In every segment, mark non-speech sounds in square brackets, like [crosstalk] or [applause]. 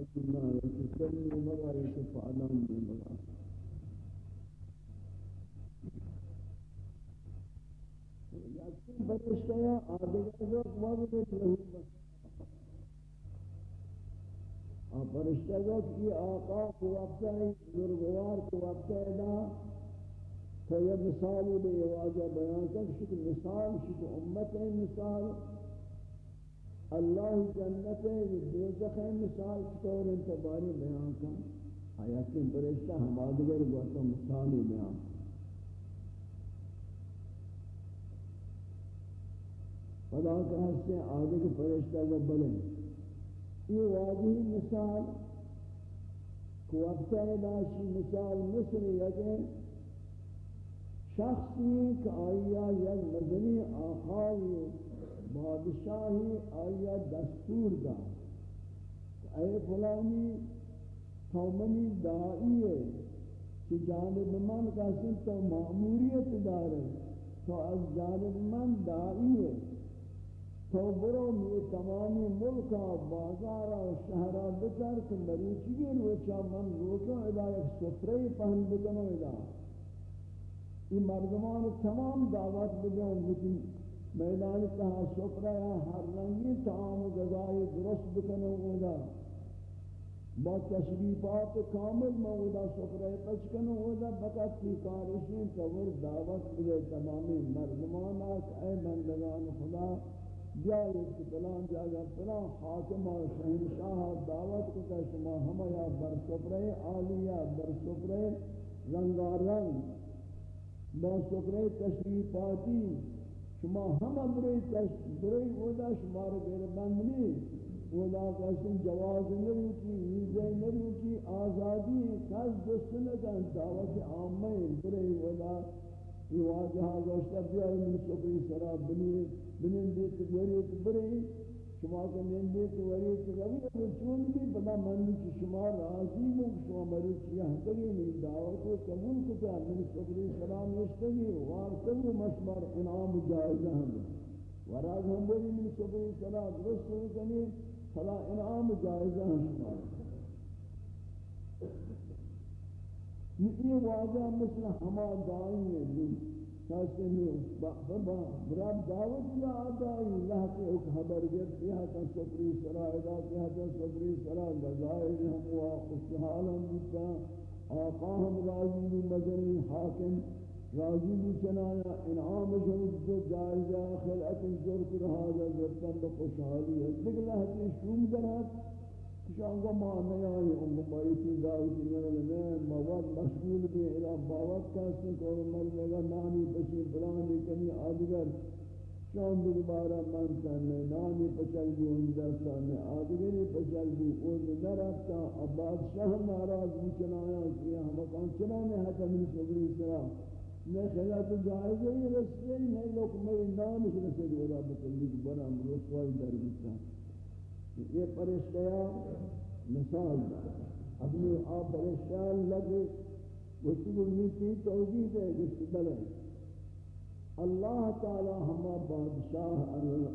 اللہ وکسلی مگا فرشتہ گفت یہ آقا کو وقت ہے بزرگوار کو وقت ہے دا تو یہ مثالی بے واجہ بیان کر شکل مثال شکل امت ہے، مثال اللہ جنت ہے دوزخ ہے، مثال چطور انتباری بیان کر۔ آیا کہ فرشتہ ہم آدگر گوتا مثالی بیان۔ خدا کا حصے آدھے فرشتہ کو بلیں یہ واضح مثال کو وقتہ داشی مثال مثل یکن شخصی کہ آیا یک مدنی آخائی بادشاہی آیا دستور دا اے فلانی تومنی دائی ہے کہ جانب من کا سن تو معموریت دارے، تو از جانب من دائی ہے۔ تو برو می تمامی ملکا بازارا و شہرا بتر کہ مروچی گیر وچا من روچا ادا، ایک سفری پہن بکنو ادا۔ یہ مردمان تمام دعوت بجاؤں میدان تہا سفرہ ہر رنگی تعام و غذائی درست بکنو ادا با تشریفات کامل مودا سفرہ پچکنو ادا بکت کی کارشیں تور دعوت بجائی تمامی مردمان آت اے بندگان خدا جائے کہ فلان جگہ فلان حاکم و شہنشاہ دعوت کو کہ شما ہم یا بر سفرے عالیہ بر سفرے رنگا رنگ با سفرے تشریفاتی شما ہم تشت تشریفی ودا شما رو بیر بندنی اولا قسم جواز نرو کی ویزے نرو کی آزادی، کس دست نکن، دعوت عامہ برے اولا یہ واجہا گوشتا بیائی من سفری سرا بنی دیت بریت بری شما کا نندیت وریت روی اگر چون بھی بنا مندی چی شما راضی مو، شما مریچ یہاں تگی من دعوت کو قبول کتا من صبری سلام نشتگی وارتگی مشمار انعام جائزہ ہم وراز ہم بری من صبری سلام درست کنی فلا انعام جائزہ ہم یہ واجہ مثل ہما دائیں ہیں کاسنو بابا براب دعوت یا آدائی لہتے ایک خبر گرد یہ تا صبری سرا ادا کیا تا صبری سرا لزائر ہم ہوا خوشحال ہم آقا ہم راضی بھی مدنی حاکم راضی بھی چنایا انعام جنود جو جائزہ خلعت زرک رہا جا زرکن بخوشحالی ہے دیکھ لہتے شوم درہت شانگا ما نیای یعنی ام مایتی داوتی نگل مواد مشغول بھی الہ باوت کاسن کو مل لگا، نانی پشی بلانی کنی آدگر۔ شان دوبارہ من سننے نانی پچل بھی ان دستانے آدگری پچل بھی اوز نرفتا اب بادشاہ ناراض بھی چنایا کیا ہم کان چنانے حتی من صبری سرا۔ میں خیلات جائزہ ہی رسے نہیں لوگ میری نام اس رسے دولا بکلی بنا رسوائی در بیتا یہ پرشتیا مثال دا اپنی آپ پرشتیان لگے وچی بلنی کی توجید ہے جس بلے۔ اللہ تعالی ہما بادشاہ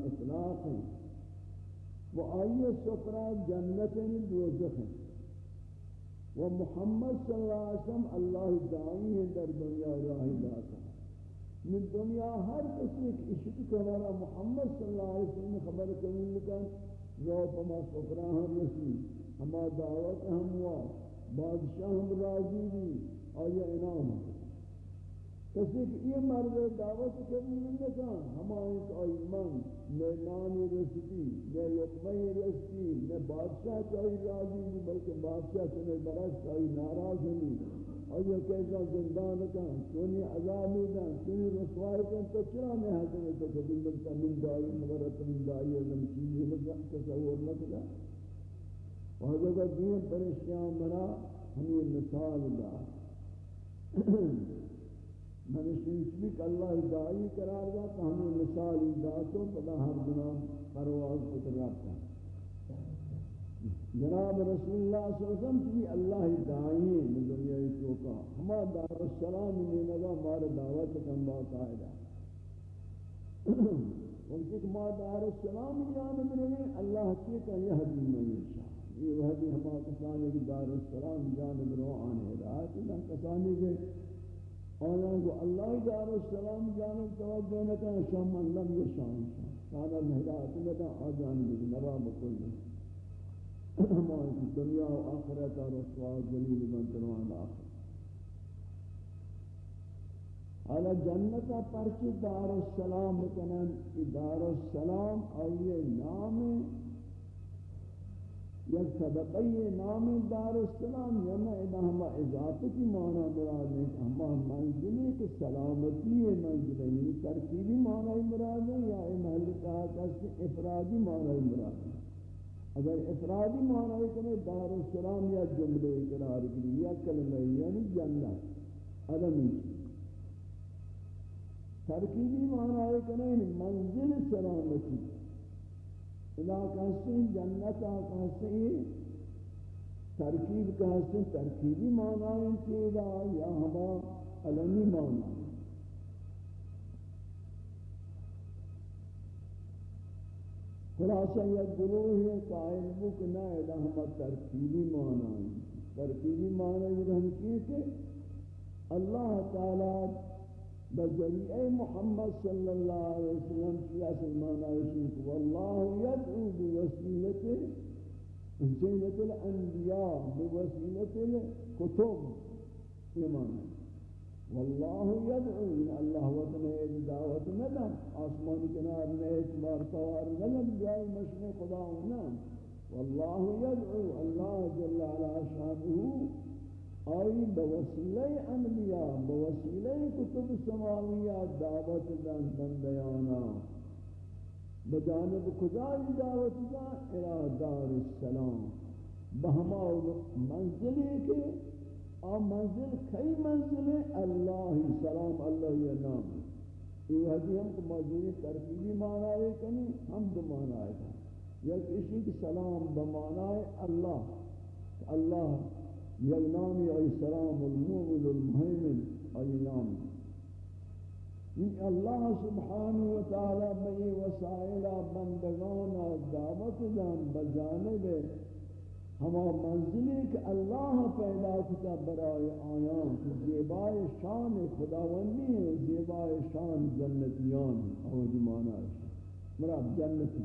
اطلاق ہیں وہ آئیے سفرہ جنت دوزخ ہیں وہ محمد صلی اللہ علیہ وسلم اللہ دعائی ہے، در دنیا راہی داتا من دنیا ہر کسی ایک عشق کرنا محمد صلی اللہ علیہ وسلم خبر کرنے لکن جو پما سفرہ ہم رسی ہما دعوت ہم ہوا، بادشاہ ہم راضی بھی آیا انعام۔ کسی کہ یہ مرد دعوت قبول نکان ہما ایک آئیمان نہ نانی رسکی، نہ لقمہ رسکی، نہ بادشاہ چاہی راضی بھی بلکہ بادشاہ چنے برس چاہی ناراض نہیں آیا کیسا زندان کن چونی عذاب میدن چونی رسوائی کن، تو چرا میں حسن تو قبول لگتا من دائی مغرط من دائی ازم چیزی لگا تصور لگا وہاں کا دین پریشیان منا ہمیں مثال دا میں نے اللہ دائی قرار دا تو ہمیں مثال دا تو پدا ہر گناہ پرواز کو ترابتا جناب رسول اللہ صلی اللہ علیہ وسلم کی اللہ دائی ہے دنیا چوکا ہما دار السلام نے لگا مار دعوت کم با قاعدہ ان کی ما دار السلام جانب نے اللہ کی کہ یہ حدیث میں انشاء یہ وحدی ہما کسانی کی دار السلام جانب روحان ہدایت اللہ کسانی کے آنان کو اللہ دار السلام جانب توجہ نکا شام من لم یشان شان شان ہدایت نکا آجانب نبا بکل ہماری دنیا و آخرت اور رسوا جلیل من تنوان آخر. حالا جنتا پرچی دار السلام بکنن دار السلام آئیے نام یک طبقی نام دار السلام یعنی اذا ہما اضافتی معنی مراد ہے ہما منزلی کے سلامتی منزل ہے یعنی ترکیبی معنی مراد ہے یا محل کہا کہ افرادی معنی مراد. ہے اگر افرادی معنی کرے دار السلام یا جملے قرار گری، یا کلمہ یعنی جنت عدمی ترکیبی معنی ہے کہ نہیں منزل سلامتی. ادا کہتے ہیں جنت کہتے ہیں ترکیب کہتے ہیں ترکیبی معنی ہے یا ہما علمی معنی ہے خلاصہ یہ گروہ ہے قائل بک نہ ادا ہما ترکیبی معنی ترکیبی معنی یہ ہم کیے کہ اللہ تعالی بذریعہ محمد صلی اللہ علیہ وسلم کی اصل معنی ہے کہ واللہ یدعو بوسیلت زینت الانبیاء، بوسیلت الکتب یہ معنی واللہ یدعو ان اللہ وطن دعوت ندم آسمان کنار نے اعتبار توار ندم جائی مشن خدا نام واللہ یدعو اللہ جل علا شانہ آئی بوسیلہ انبیاء، بوسیلہ کتب سماویہ دعوت دن بندیانا بجانب خدای دعوت دن الى دار السلام. بہما منزلی کے آ منزل کئی منزل ہے اللہ سلام اللہ یہ نام یہ حدیث ہم کو موجودی ترکیبی معنی ہے کنی ہم دو معنی ہے۔ یک اسی کی سلام بمعنی اللہ۔ اللہ یک نامی ای سلام المومن المهیمن ای نامی این اللہ سبحانہ وتعالی بئی وسائل بندگان، دعوت دن بجانب ہما منزلی کہ اللہ پیدا کتا برای آیان زیبای شان خداوندی ہے، زیبای شان جنتیان اور جمانا ہے. مراب جنتی.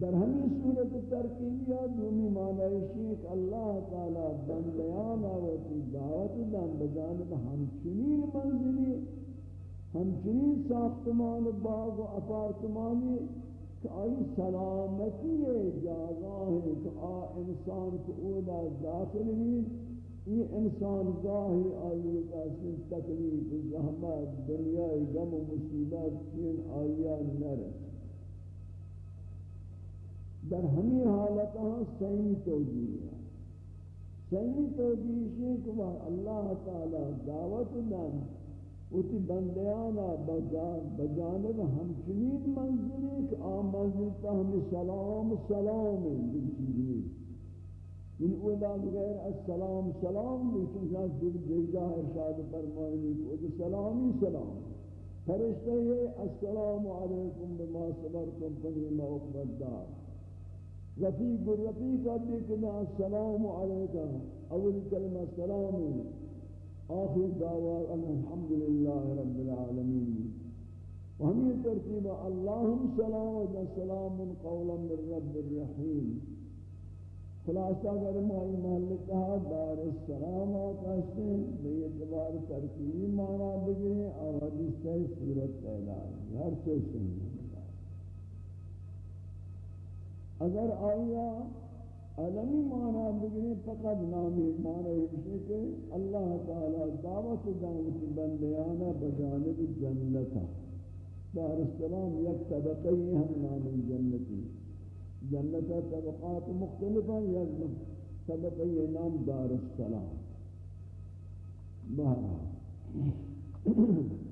در ہمی صورت ترکیبی دومی معنی شیخ اللہ تعالی بندیان آواتی دعوت دن بجانب ہمچنین منزلی ہمچنین ساختمان باغ و اپارتمانی کہ آئی سلامتی جاگاہ ہے کہ آ انسان کو اولا داخل بھی یہ انسان گاہی آئی قاسم تکلیف، زحمت، دنیای غم و مصیبت چین آیا نرس در ہمی حالت ہاں صحیح توجیہ ہے۔ صحیح توجیہ ہے کہ اللہ تعالی دعوت دن۔ اتی بندیانا بجانب ہمچنین منزلی کہ آم منزل تا ہمی سلام یعنی سلام ہے ان اولا بغیر السلام سلام بھی چونکہ دل دیجا ارشاد فرمائنی کہ وہ سلامی سلام فرشتہ یہ السلام علیکم بما صبرتم فنیم عقبت دار۔ رفیق الرفیق ابھی کنا السلام علیکم۔ اول کلمہ السلام آخر دعوی ان الحمدللہ رب العالمین. وہمی ترتیب اللہم سلام و سلام قولا من رب الرحیم. خلاصہ اگر مائی محل کہا دار السلام آتا ہے بے اعتبار ترکیبی معنی بگریں اور حدیث سے صورت پیدا ہے ہر سے سنیں اگر آیا عالمی معنی بگنی فقط نامی معنی ہمشی کہ اللہ تعالی دعوت دعوت بندیانا بجانب جنتا دار السلام یک طبقی ہم نامی جنتی۔ جنتا طبقات مختلفہ یک طبقی نام دار السلام۔ بہرحال۔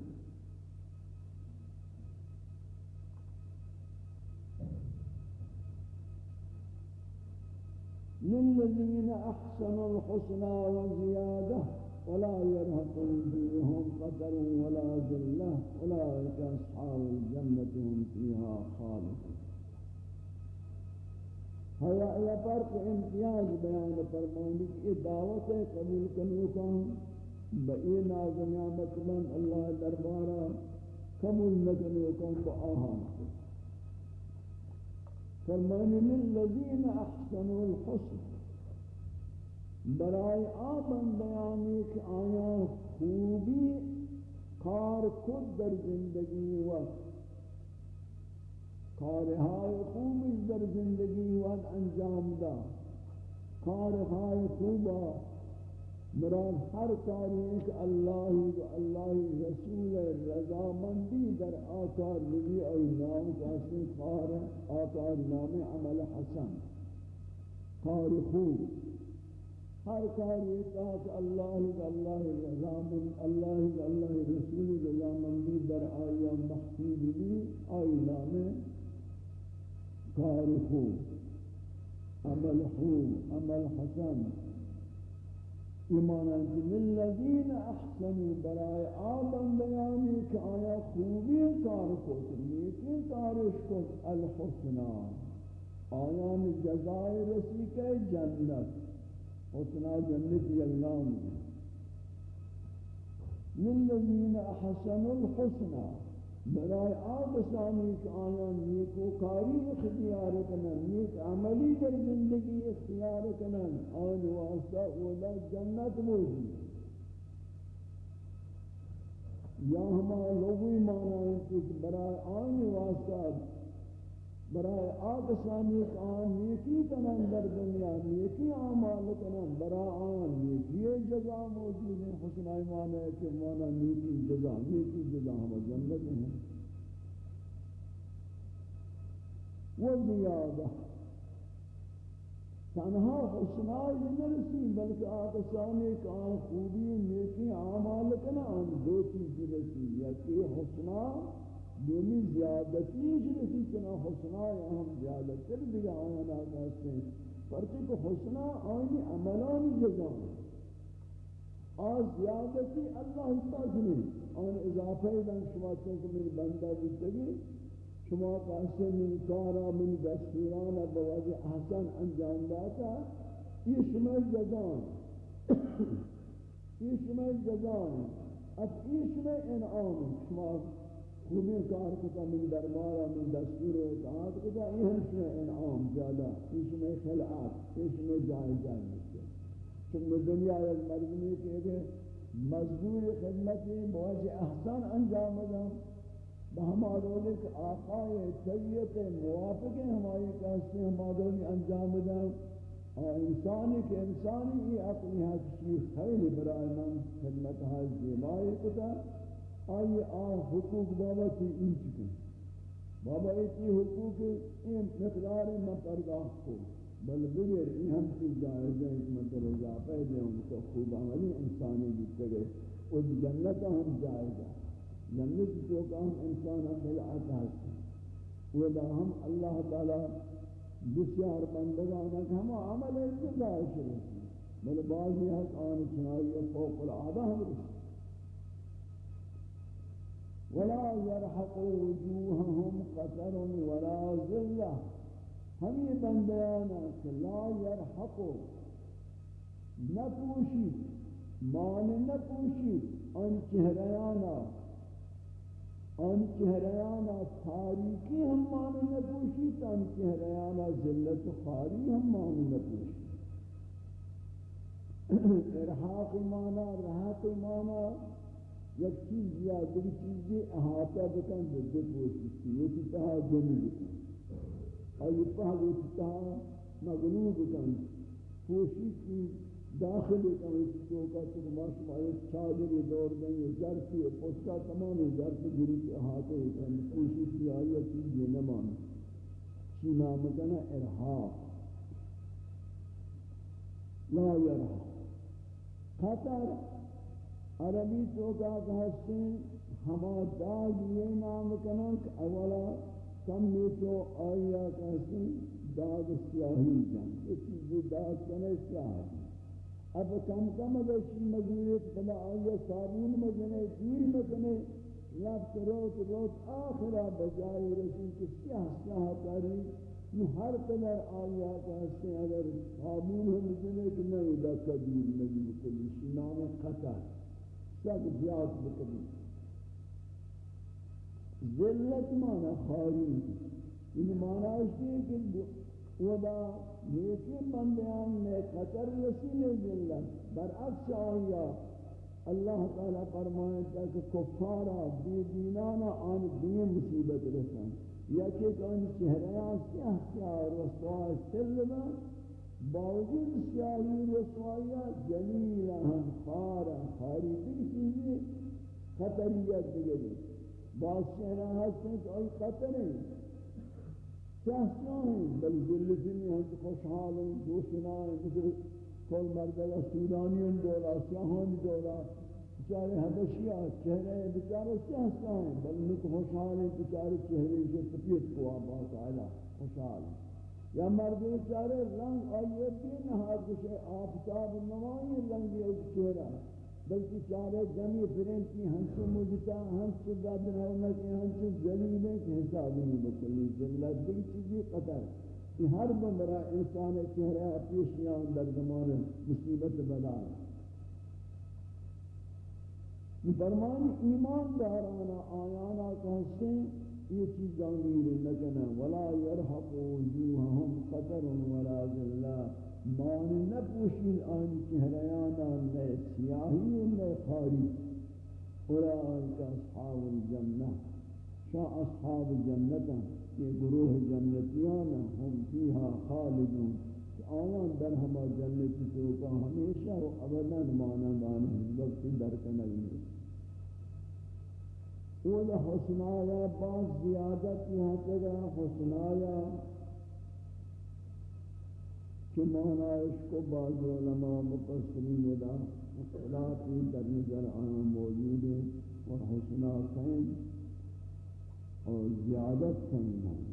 للذين أحسنوا الحسنى وزيادة ولا يرهق وجوههم قدر ولا ذلة أولئك أصحاب الجنة هم فيها خالدون. حیا یا فرق امتیاز بیان فرمانی کہ یہ دعوت قبول بئی ناز نعمت من اللہ دربارہ قبول با آہان فرمانی للذین احسنوا الحسن. برای آبن بیانی که آیا خوبی کار کد در زندگی و کارهای خوبی در زندگی و انجام دا کارهای خوبا مراد ہر کاری کہ اللہ و اللہ رسول رضا مندی در آکار لگی ای نام کسی کار آکار نام عمل حسن. کار خوب. ہر کاری کہ اللہ و اللہ رضا مند اللہ و اللہ رسول رضا مندی در آیا محفیب لی ای نام کار خوب. عمل خوب، عمل حسن. ایمان للذین احسنوا برای آدم بیانی کہ آیا خوبی کار کو نیکی کارش کو الحسنا آیان جزائے رسی کے جنت. حسنا جنت یلنام للذین احسنوا الحسنا برای آبسانی کہ آیا نیکو کاری اختیار کنن، نیک عملی در زندگی اختیار کنن، آن واسطہ اولا جنت موجود یا ہمارا لوگوی مانا ہے کہ برای آن واسطہ برای آبسانی کہ آن نیکی کنن در دنیا، نیکی عمال کنن برای آن نیکی جزا موجود ہے حسن ایمان ہے کہ مانا نیکی جزا نیکی جزا ہم جنت ہیں. والزیادہ تنہا حسنائی نرسی، بلکہ آبسانی کہ آن خوبی، نیکی عمال کنن دو چیز رسی یا کہ حسنائی دومی زیادتی جنسی چنا حسنا یا ہم زیادتر دیگا آیانا کہتے ہیں پرچہ کہ حسنا آئینی عملانی جزا آج زیادتی اللہ تاجنی آن اضافہ دن شما چونکہ میری بندہ بودتگی شما کہتے من کارا من دستورانا بواجہ احسان انجام داتا یہ شما جزان یہ شما جزان اب یہ شما انعام شما خوبی کار کتا من دربارا من دستور و اطاعت کتا یہ ہمشہ انعام زیادہ اس میں خلعات اس میں جائے جائے مجھے چونکہ دنیا ایک مردمی کہ کہ مزدور خدمتی مواجہ احسان انجام دا بہمارولے کہ آقای طیت موافق ہماری کہستے ہمارولے انجام دا اور انسانی کہ انسانی یہ اپنی حد حقشی خیلی برای من خدمت ہے زیبائی کتا آئی آن حقوق دعوتی این چکے۔ بابا ایتی حقوق این مقدار میں پرداخت کو۔ بل بغیر این ہم کی جائز ہے ایک مطلب اضافہ دے ان کو خوب عملی انسانی دیتے گئے اس جنت ہم جائز ہے۔ جنت تو کہ ہم انسان خلعت ہستے وہ دا ہم اللہ تعالی بسیار بندگانا کہ ہم عمل انتظار شروع بل بعضی حق آن چنائی فوق العادہ ہم رسول ولا يرحق وجوههم قتر ولا ذلة. ہمیں بندیانا کہ لا يرحق. نپوشی مان نپوشی ان چہریانا ان چہریانا تاریکی ہم مان نپوشی تو ان چہریانا ذلت خاری ہم مان نپوشی [coughs] ارحاق مانا رحق مانا. یک چیز یا دوی چیزی احاطہ بکن جدد پوشتی یہ تی تہا جنی بکن. اور یہ پہا وہ تی مغلوب بکن پوشی کی داخل بکن. اس چوکا تک ماشم آئے چادر دور دیں یہ جرسی پوشتا تمام جرس گری کی احاطہ بکن. پوشی کی آئی چیز یہ نمان چی نامتنا ارحاق لا یرحاق خطر عربی تو کا کہتے ہیں ہما داغ یہ نام کنن کہ اولا کم میں تو آیا کہتے ہیں داغ سیاہی جن یہ چیزی داغ کنے سیاہی اب کم کم اگر چی مزوریت بنا آیا صابون مجنے دیر مکنے لفت روت روت آخرہ بجائے رسول کہ سیاہ سیاہ کری یہ ہر قدر آیا کہتے ہیں اگر قابول ہم جنے کہ نہیں دا قدیر نبی کلی نام قطر سب زیاد بکلی ذلت مانا خاری ان مانا اس لیے کہ ودا نیکی بندیان میں قطر رسیل ذلت. برعکس آیا اللہ تعالی فرمائے کہ کفارا، بی دینانا آن دین مصیبت رسان یا کہ ان چہریاں سیاہ سیاہ رسوائی سلمہ باوجود سیاہی رسوائیہ جلیلہ ہم خارا خاری دیکھ چیزیں خطریت دیگری بعض چہرہ ہستے ہیں کہ آئی خطر ہیں سیاہ ہیں بل ذلتنی ہم خوشحال ہیں دوسنا ہیں مثل کل مردگا سودانیوں دولا سیاہان دولا. بیچارے حبشیہ چہرے بیچارے سیاستہ ہیں بلنی کو خوشحال ہیں بیچارے چہرے سے سفید کو آباد آئلہ خوشحال. ہیں یا مرد بیچارے رنگ آئیے بھی نہاد کچھ آفتاب نوائی رنگی ایک چہرہ بلکہ چارے جمی فرنٹی ہنسو مجتا ہنسو دادن ہونا کہ ہنسو ذلیل ہے کہ حساب نہیں بکلی۔ جلت دیکھ چیزی قطر کہ ہر بمرا انسان چہرہ پیشیاں در زمان مصیبت بلا فرمان ایمان دارانا، آیانا کہتے یہ چیز دانگیر نکنا ولا يرحق وجوہم قطر ولا ذلہ مان نپوشید آن چہریانا نئے سیاہی نئے خاری۔ اولئیک اصحاب الجنہ۔ شاہ اصحاب جنتا یہ گروہ جنتیانا ہم فیہا خالدون۔ آیان در ہما جنتی تو ہمیشہ و ابدا مانند آنے وقت در کنگی اول حسنایا بعض زیادت یہاں تگا حسنایا، کہ مانا اس کو بعض علماء مقصرین دا اختلافی در نظر آیا موجود ہیں اور حسنا کہیں اور زیادت کہیں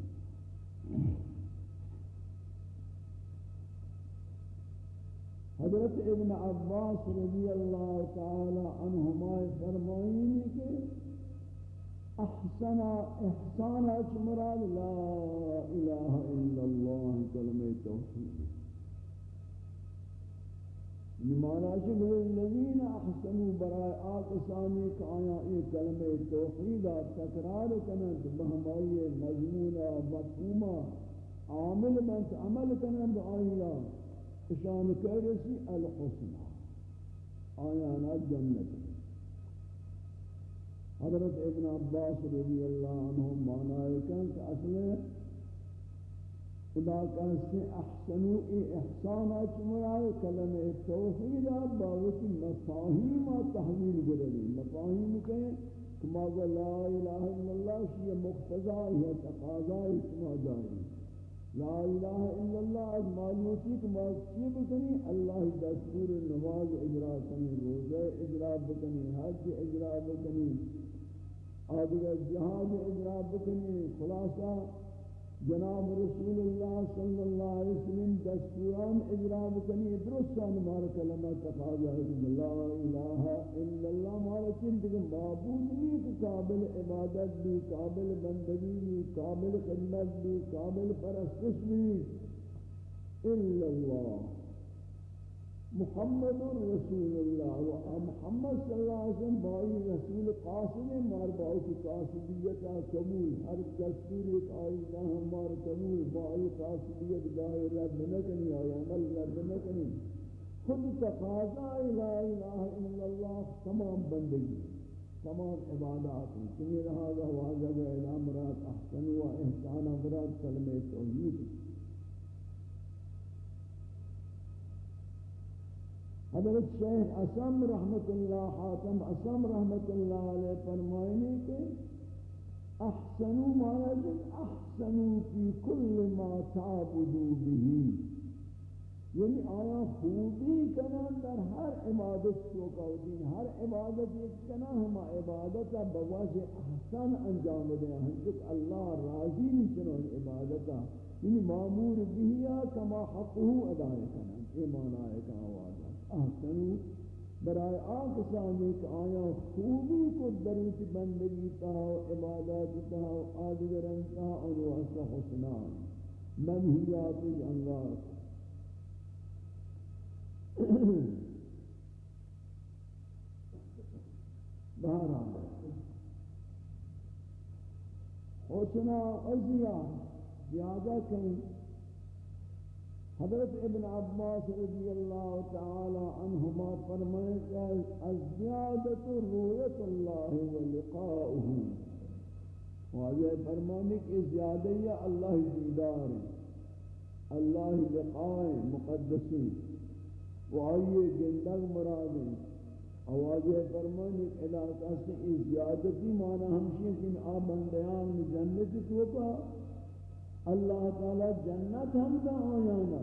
حضرت ابن عباس رضی اللہ تعالی عنہما فرمائیں کہ أحسن إحسان مراد لا الہ إلا اللہ کلمہ توحید نمانا چکے الذین أحسنوا برائے آقسانی کا آیا یہ کلمہ توحید تکرار کنند بہمائی مضمون مفہوم عامل من عمل کنند آئیہ اشان کرسی الحسنہ آیانا جنت حضرت ابن عباس رضی اللہ عنہ معنی کن کہ اصل خدا کہتے احسنو ای احسانا چمرائے کلمہ توحیدہ باوتی مفاہیم تحویل گرلی مفاہیم کہیں کہ ماذا لا الہ الا اللہ شیئے مقتضائی ہے تقاضائی چمہ داری لا الہ الا اللہ از معلوماتی کہ معلوماتی بکنی؟ اللہ دستور نماز اجرا کنی، روزہ اجرا بکنی، حج اجرا بکنی۔ آدھگر جہاد اجرا بکنی، خلاصہ جناب رسول اللہ صلی اللہ علیہ وسلم دستوران اجرا بکنی، درستان مارا کلمہ تقاضا ہے کہ لا الہ الا اللہ مارا چند معبود بھی کہ قابل عبادت بھی، قابل بندگی بھی، قابل خدمت بھی، قابل پرستش بھی، الا اللہ۔ محمد رسول اللہ و محمد صلی اللہ علیہ وسلم بائی رسول قاسم مار بائی کی قاسمیت قبول ہر دستور ایک آئینہ ہمار قبول بائی قاسمیت دائی رب نکنی آئی عمل رب نکنی خود تقاضا لا الہ الا اللہ تمام بندگی تمام عبادات ہیں چنی لہذا واضح الہ مراد احسن و احسان مراد کلمہ توحید حضرت شیخ اسم رحمت اللہ حاتم اسم رحمت اللہ علیہ فرمائنے کے احسنو مانا جن احسنو فی کل ما تعبدو بھی یعنی آیا خوبی کنن در ہر عبادت چوکا دین ہر عبادت ایک کنا ہما عبادتا بواجہ احسن انجام دیں ہم اللہ راضی نہیں چنون عبادتا۔ یعنی معمور بھی کما حقه ادائے کنن، ایمان آئے کا آواز برای آکسانی کہ آیا خوبی کو دروت بندگی تا و عبادات تا و آدگرن تا و واسا حسنان منہیات انگار۔ بہرحال حسنا عزیہ زیادہ کہیں حضرت ابن عباس رضی اللہ تعالی عنہما فرمائے کہ الزیادت رویت اللہ و لقاؤہ۔ واجہ فرمانے کہ زیادہ اللہ دیدار اللہ لقاء مقدسی و آئیے گندگ مرادیں آواجہ فرمانے کہ علاقہ سے اس زیادتی معنی ہمشی کہ آب بندیان جنت تو کا اللہ تعالی جنت ہم کا آیانا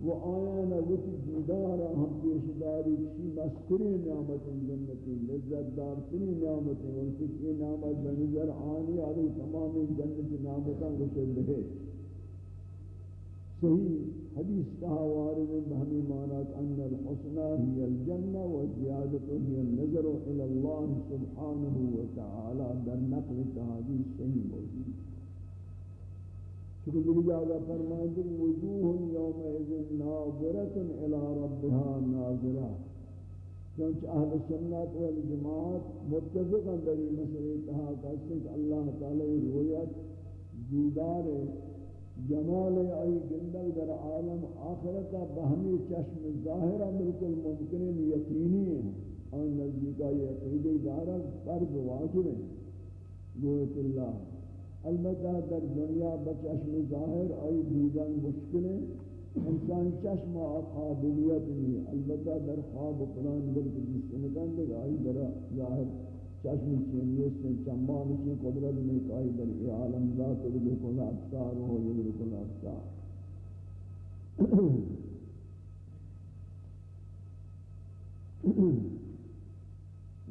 وہ آیانا وچ دیدارا ہم پیشداری کسی مستری نعمت جنتی لذت دار تری نعمت اور کسی نعمت بنظر آنی آدھی تمام جنت نعمتاں گشل رہے صحیح حدیث کہا وارد بہمی معنات ان الحسنہ ہی الجنہ والزیادت ہی النظر إلى اللہ سبحانہ وتعالی در نقل تحادیث صحیح موجود چکہ دیکھ جاگا فرمائے کہ وجوہ یوم اذن ناظرت الى ربها ناظرہ۔ چونچہ اہل سنت والجماعت متفق اندری مسئلہ اتحا کہتے کہ اللہ تعالی رویت دیدار جمال ای گندل در عالم آخرتا بہمی چشم ظاہرہ بالکل ممکن یقینی ہے۔ اور نزدیکہ یقیدی دارہ فرض واجب ہے گویت اللہ۔ البتہ در دنیا بچشم ظاہر آئی دیدن مشکل ہے، انسان چشم قابلیت نہیں البتہ در خواب قرآن بلکہ جس سے نکن دے آئی در ظاہر چشم چینیے سے چمان سے قدرت میں کائی در ای عالم ذات بالکل افسار ہو، یہ بالکل افسار۔ [clears throat]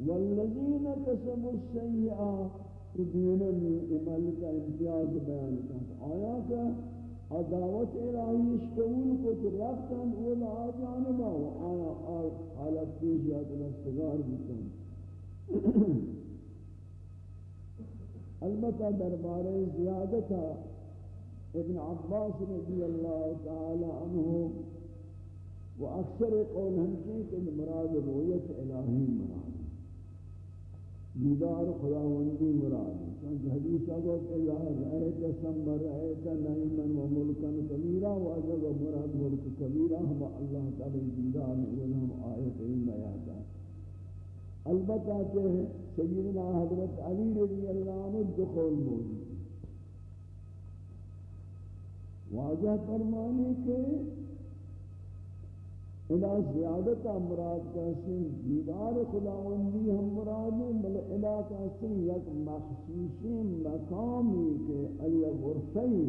والذین کسبوا السیئات دینی عمل کا امتیاز بیان کرتا آیا کہ عداوت الہیش قبول کو تو رفتن اولا آجانبا و آیا آیا حالت پیش یا دلستگار بکن. [clears throat] البتہ دربار زیادتا ابن عباس رضی اللہ تعالی عنہ و اکثر قول ہمشی کہ مراد رویت الہی مراد. دیدار خداوندی مراد چونکہ حدیث اگر کہ لا رأیت سم رأیت نعیما و ملکا کبیرا و اگر مراد ملک کبیرا ہم اللہ تعالی دیدار میں ہم آیت علم بیاتا البتہ کہ سیدنا حضرت علی رضی اللہ عنہ دخول موجود واضح فرمانے کے ادا زیادت مراد کسی، دیدار خداوندی ہم مراد ہیں بل ادا کسی یک مخصوصی مقامی کے ای غرفی،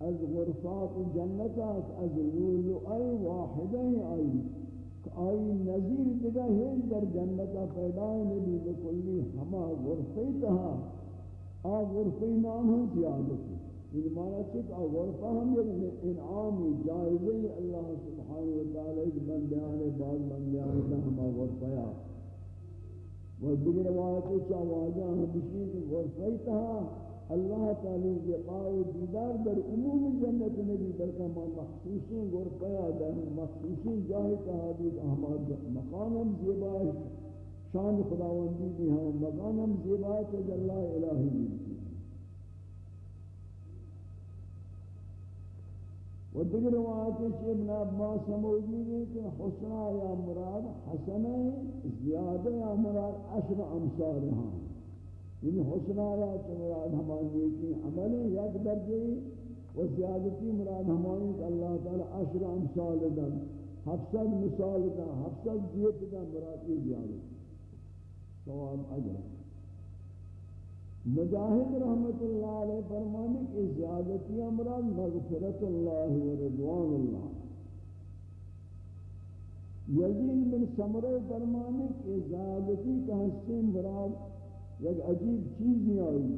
از غرفات جنتات از لولعی واحدی آئی آئی نظیر دگا ہیل در جنتا پیدا نبی، بکلی ہما غرفی تہا، آ غرفی نام ہم زیادت یہ معنی ہے کہ غرفہ ہم یک انعامی جائزی اللہ سبحانہ وتعالی ایک بندیان بعض بندیان کا ہم غرفہ و دیگر روایت چا واجہ ہم بشی کہ غرفہ تہا اللہ تعالی کے قائل دیدار در عموم جنت نبی بلکہ ما مخصوصی غرفہ در مخصوصی جاہی تہا دید احمد مقامم زیبائی شان خداوندی بھی ہم مقامم زیبائی تجلہ الہی بھی و دیگر روایت ابن عباس موجود ہے کہ حسنہ یا مراد حسنہ زیادہ یا مراد، عشر امثال ہاں۔ یعنی حسنہ یا مراد ہماری کی عمل یک درجے و زیادتی مراد ہماری کہ اللہ تعالی عشر امثال دن ہفتاد مثال دن ہفتاد دیت دن مراد یہ زیادہ سواب اجر مجاہد رحمت اللہ علیہ فرمانے کہ زیادتی امراض مغفرت اللہ و رضوان اللہ۔ یزید بن سمرے فرمانے کہ زیادتی کا حصے مراد ایک عجیب چیز نہیں آئی۔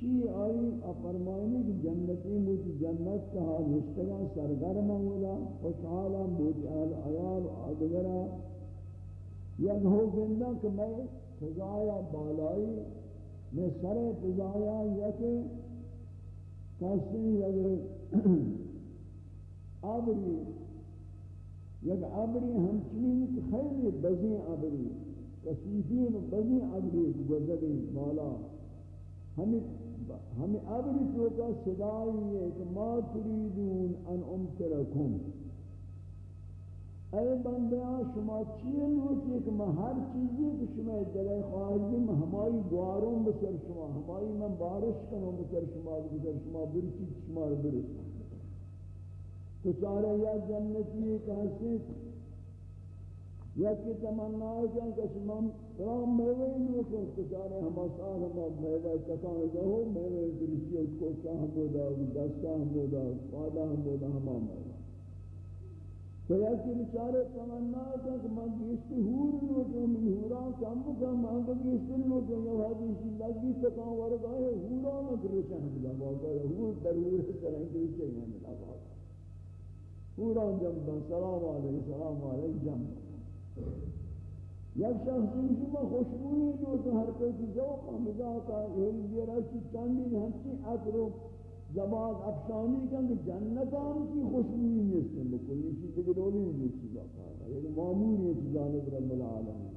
چی آئی؟ فرمانے کہ جنتی مجھ جنت کہا نشتگا سرگرم ہولا خوشحالا مجھ اہل عیال، آدگرہ۔ یک ہو گندہ کہ میں خزایا، بالائی میں سر فضایا یا کہ کسی، یک [clears throat] عبری یک عبری ہمچنین کہ خیلی بزی عبری کسیفین بزی عبری گزگی بالا. ہمیں ہمیں عبری تو کا صدائی ہے کہ ما تریدون ان امترکم. اے بندیاں شما چیئے لوٹی کہ میں ہر چیزی کہ شما دلے خواہی، میں ہمائی دواروں بسر شما، ہمائی میں بارش کنوں بسر شما بسر شما برسی شما برس تو چارے یا جنتی ایک حسیت یا کی تمنا ہے کہ شما رام میوے لوٹوں تو چارے ہما سال ہما میوے تکان دہو، میوے برسی اس کو چاہ مودا دستا ہم مودا وعدہ ہم مودا، ہما میوے. تو یا کہ بیچارے تمنا ہے کہ میں گیشت ہور لوٹوں من ہورا کم کم میں گیشت لوٹوں یہ حدیث لگی تکان ورگا ہے ہورا نہ کرچن بلا باقا ہور ضرور ہے طرح کے چاہیے ملا باقا ہورا جب سلام علیہ السلام علیہ جم یک شخص شما خوشبوئی جو تو ہر کوئی ذوق مزاق ہے یہ راشی چاندی ہنچی عطر زبان افشانی کن کہ جنت آن کی خوشبوئی نیست. ہے بکل یہ چیز دیگر اولی نہیں چیزا کھانا یہ یعنی معمول یہ چیزان رب العالمین.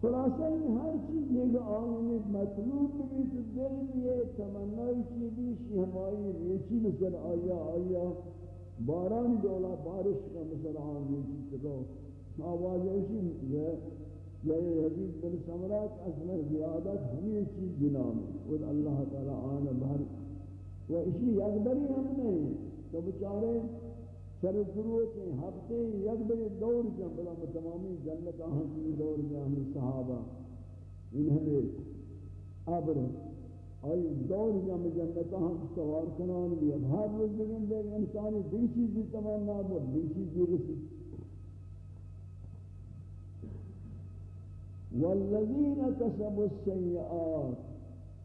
خلاصہ یہ ہر چیز دیگر آنی مطلوب بھی تو دل بھی ہے تمنائی چیزی شی ہمائی ریچی مثل آیا آیا. باران دولا بارش کا مثل آن ریچی تکو آواز اوشی یہ یہ حدیث بن سمرات اصل زیادت ہمیں چیز جنام اور اللہ تعالی آن بھر و اسی یکبری ہم نہیں تو بچارے سر شروع کے ہفتے یکبری دور جا بلا تمامی جنت آہاں کی دور جا ہم صحابہ انہیں عبر آئی دور جا میں جنت آہاں سوار کنان بھی ہر روز بگن دے انسانی دی چیزی تمنا بود دی چیزی رسی والذین کسبوا السیئات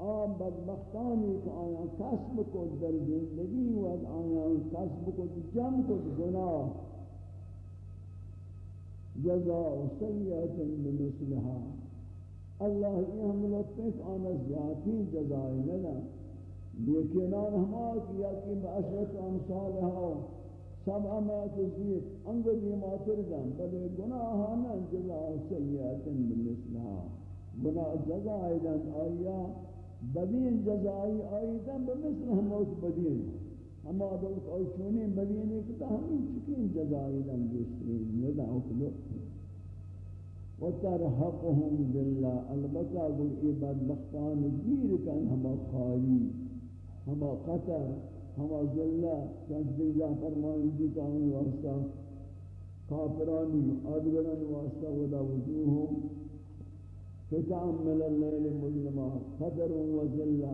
آن بدبختانی کہ آیا کسب کو در زندگی و آیا کسب کو جم کو گناہ جزاء سیئت بمثلها اللہ یہ ہم لطفت آن زیادی جزائی لنا لیکن آن ہما کیا کہ بعشرت امثالها سبع ما تزيد انظر لما تردن بل گناهانا جزاء سيئات بمثلها گناہ جزاء ایدن آیا بدین جزائی آیدن بمثل ہموت بدین ہم آدھوک آئی چونی بدین اکتا ہمیں چکین جزائی دن دوسرین یدع اکلو وترحقهم بالله البتہ گل ای بدبختان گیر کن ہما خالی ہما قطر ہما ذلہ چند دیجا فرمائیں دی کامل واسطہ کافرانی آدگران واسطہ ودا وجوہم فتعم من اللیل مظلمہ قدر و ذلہ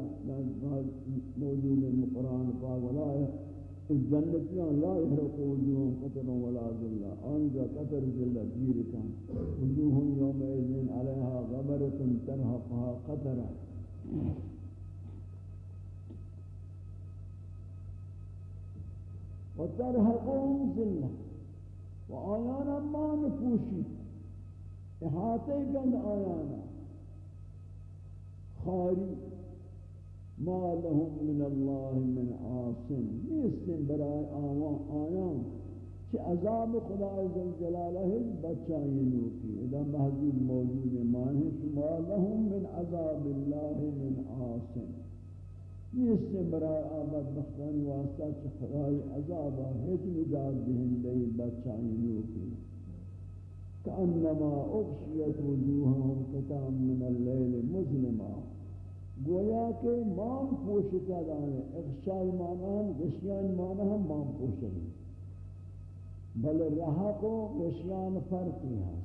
موجود القرآن پاک ولا الجنتیان لا يحرق وجوههم قطر ولا ذلہ آنجا قطر ذلہ دیرکا وجوہم یوم ایزن علیہا غبرت ترحقها قطرہ و ترحقون ذلہ و آیانا مان پوشی احاطے گند آیانا خاری. ما لهم من الله من عاصم. نیستن برای آوان آیان کہ عذاب خدا عزل جلالہ بچائی نوکی. اذا محضور موجود مانے شما لهم من عذاب الله من عاصم. نیست برای آباد بختانی واسطہ چھ خدای عذابا ہیچ نجات دہن دئی بچائی لوکی کانما اغشیت وجوہم کتام من اللیل مظلما. گویا کہ مان پوشتا دانے اغشائی مانان غشیان مانان مان پوشتا بل رہا کو غشیان فرقی ہیں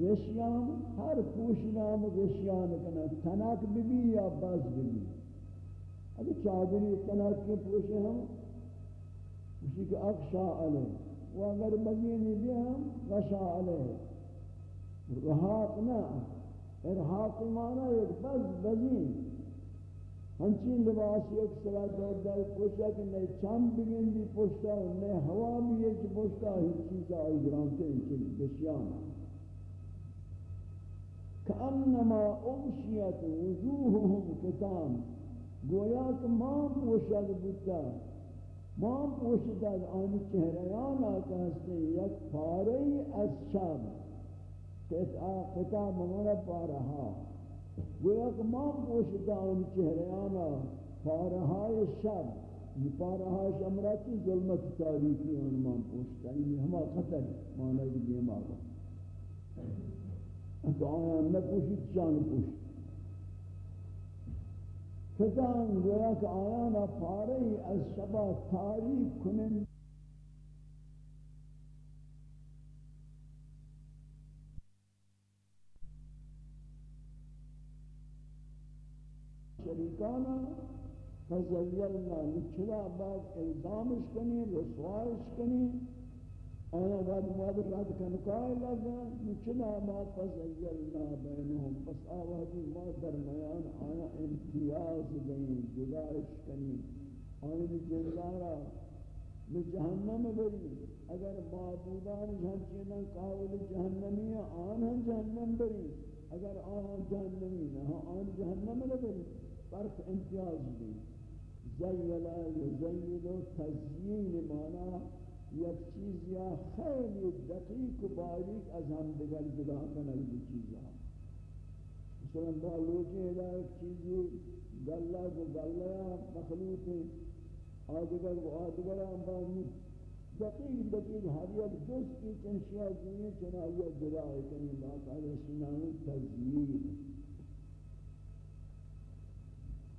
غشیان ہر پوشنام غشیان کنا تنک بھی یا باز بھی ابھی چادری اتنا کے پوشے ہم اسی کے اقشا علیہ و اگر مزینی بھی ہم غشا علیہ رحاق نہ ارحاق مانا ایک بز، بزین. ہنچین لباس ایک صلاح دور دار پوشا کہ نئے چم بگن بھی پوشتا ہے نئے ہوا بھی ایک پوشتا ہے چیزا آئی گرانتے ہیں چلی بشیانا کأنما أغشيت وجوههم كتام گویا کہ ماں پوشد بودتا ماں پوشد از آن چہریان آتا ہستے یک پارئی از شب کتاب مانا پارہا۔ گویا کہ ماں پوشد آن چہریان، پارہای شب یہ پارہا شمرہ کی ظلمت تاریخی آن ماں پوشتا یہ یعنی ہما خطر مانا بھی مانا تو آیا نہ پوشید شان پوشید؟ فتان گویا کہ آیانا پاری از شبا تاریک کنن شریکانا فزیلنا نچلا بعد الزامش کنی رسوائش کنی. آیا بعد بعد رد کنکای لگا نچنا ما فزیلنا بینهم پس آوازی ما درمیان آیا امتیاز دیں جدائش کنی آیا جندارا جہنم بری اگر معبودان جہنچینا قابل جہنمی آن ہم جہنم بری اگر آن جہنمی نہ آن جہنم بری فرق امتیاز دیں زیلا یزیل و تزیین مانا. یک چیز یا خیلی دقیق و باریک از هم دیگر جدا کنه این چیزا. مثلا با لوچه ایک چیزی گلہ و گلہ مخلوط ہے آدگر و آدگر ہم بانی دقیق دقیق ہر یک جز کی چنشیہ جنہیں چنائیہ جدا ہے کنی باقاعدہ سنانی تزییر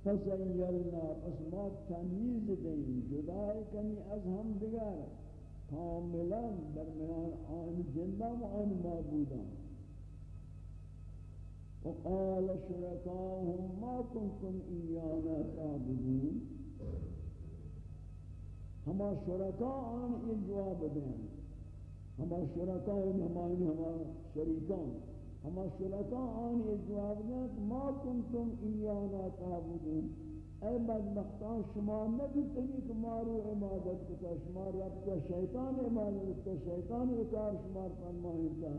فسیلنا پس ما تمیز دیں جدائی کنی از ہم دیگر. کاملا درمیان آن جندہ و آن معبودان. وقال شركاهم ما كنتم إيانا تعبدون. ہما شرکا آن یہ جواب دیں ہما شرکا ہمانی ہما شریکان. ہما شرکا آن یہ جواب دیں ما کنتم ایانا تعبدون. اے بدبختان شما نبیتنی کہ مارو عبادت کتا، شما ربتا شیطان عبادت کتا، شیطان اکار شما فرمائیں تا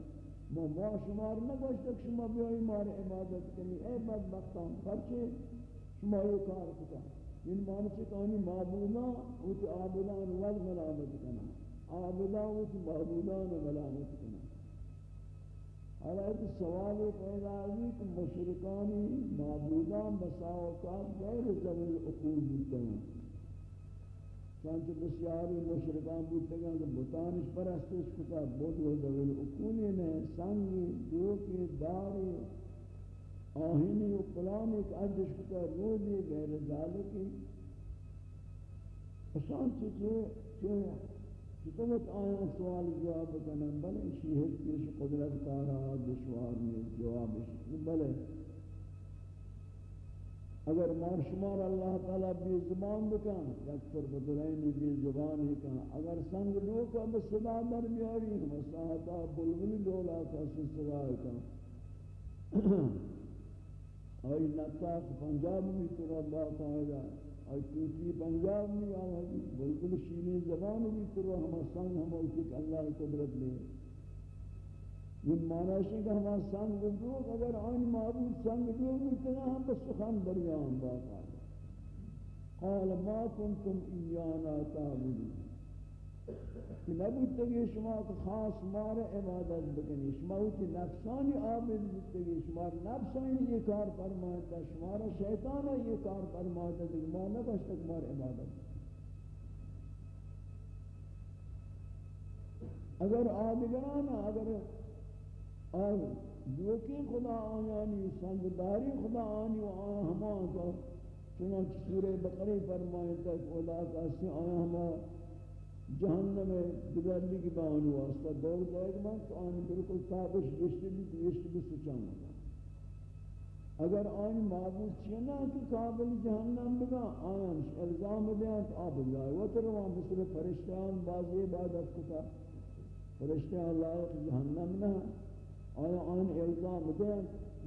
ما ما شما نگوشتک شما بیائی مار عبادت کنی. اے بدبختان پرچے شما یہ کار کتا. ان معنی سے کہانی معبودا اوٹی عابدان ود ملامت کنا عابدان اوٹی معبودان ملامت کنا حالات سوال پیدا ہوئی کہ مشرکانی معبودان بساوکات غیر زمین اقول بودتے ہیں۔ چانچہ بسیاری مشرکان بودتے ہیں کہ بطانش پرستش کتا بود و زمین اقولی نے سنگی، دوکی، داری آہینی و پلانی ایک عدش کتا رودی غیر ذالکی۔ پسان چیزے چطورت آیا سوال جواب کنن بلے اسی حد پیش قدرت کارا دشوار میں جواب بلے اگر مار شمار اللہ تعالی بھی زبان بکن یکتر بدلین بھی زبان ہی کن. اگر سنگ لوکا بصدا در بیاری مساہتا بلغل دولا کا سلسلہ کن. [clears throat] آئی نتاق، پنجاب بھی ترہ باقاعدہ اور چوٹی پنجاب میں آیا بالکل شیریں زبان بھی کرو ہم سنگ ہم اسی کہ اللہ قدرت لے یہ معنی ہے کہ ہم سنگ دو اگر آن معبود سنگ دو متنا ہم بس سخن دریان باقا قال ما کنتم ایانا تعبدون کہ نبود تگی شما کو خاص مار عبادت بکنی. شما ہوتی نفسانی عابد بودتگی شما نفسانی یہ کار فرمائتا شما را شیطانا یہ کار فرمائتا دیکھ ما نبشتک مار عبادت. اگر آدگرانا اگر آر دوکی خدا آیانی سنگداری خدا آنی و آیا ہما چنانچہ سورہ بقری فرمائتا کہ اولا کاسی آیا ہما جہنم ہے گزرنے کی بان واسطہ دور دائے گا تو آن بالکل تابش گشتی بھی گشتی بھی سچان ہوگا۔ اگر آن معبود چینا کہ قابل جہنم بگا آن الزام دیں تو آب جائے۔ وہ تو روان بسر فرشتیان بازی عبادت کتا۔ فرشتیان لائق جہنم نہ۔ آیا آن الزام دیں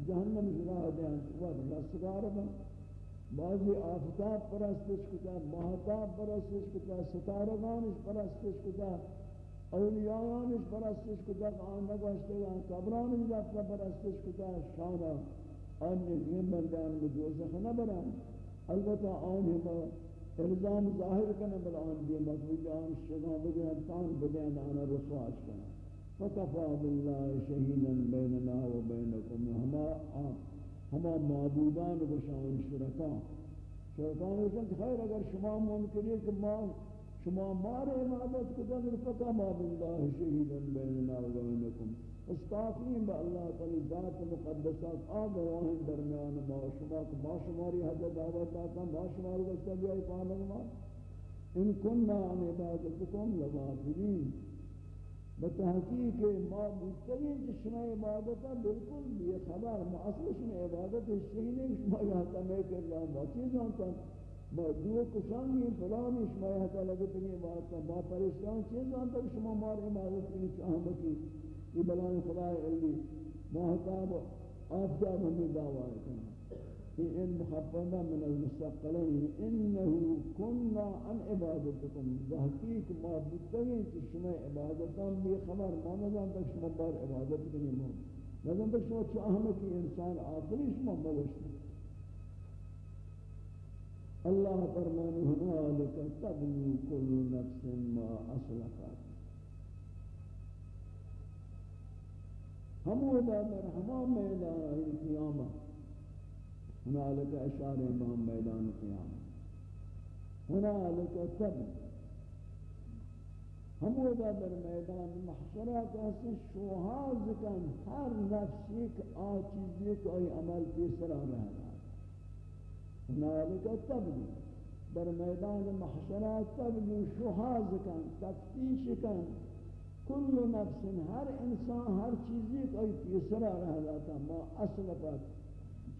جہنم جراح دیں وہ رسگار بن۔ بعضی آفتاب پرستش کتا مہتاب پرستش کتا ستارگانش پرستش کتا اولیاءانش پرستش کتا آن نگوشتگان قبرانش دفتا پرستش کتا شانا آن نگیم بندان میں نبران البتہ آن ہم الزام ظاہر کرنے بل آن دی مطلوب آن شگاں بگن تان بدین آنا رسواش کرنا فکفا باللہ شہیدا بیننا و بینکم ہما آن ہما معبودان و بشان شرکان شرکان ہوشن کہ خیر، اگر شما منکری کہ ما شما مار عبادت کو در فکفا باللہ شہیدا بیننا و بینکم استغفرین با اللہ تعالی ذات مقدسات آگواہ درمیان ما. شما کہ ما شماری حد دعوت آتا ما شماری بچتا بیائی پانک ما. ان کننا عن عبادتکم لغافلین. بتحقیق ما مستقیم شما عبادتا بالکل بے خبر. ما اصل شما عبادت شئی شما یہاں میں کر رہا ما چیز جانتا ما دو کشانی فلانی شما یہاں لگتنی عبادتا. ما پریشان چیز جانتا شما مار عبادت کی چاہم کی؟ یہ بلان خدا علی. محتاب آفتاب ہمیں دعویٰ کرنا في المخفضة من المستقلين إنه كنا عن عبادتكم. بحقيق ما بدتين تشمع عبادتان خبر ما نظام شما بار عبادتكم إمام نظام تشمع تشاهمك إنسان عاقلي شما موشت الله فرمان هنالك تبني كل نفس ما أصلقت ہم وہ دادر ہمام میدان قیامت. ہنالک اشار امام میدان قیامت ہنالک تب ہمو دا در میدان محشرہ محشرات ایسے شوہاز کن ہر نفسی کہ آ چیزی کو ای عمل پیسرا رہنا ہنالک تب در میدان محشرات تب شوہاز کن تفتیش کن کل نفس ہر انسان ہر چیزی کو تیسرا رہ جاتا ما اصل پر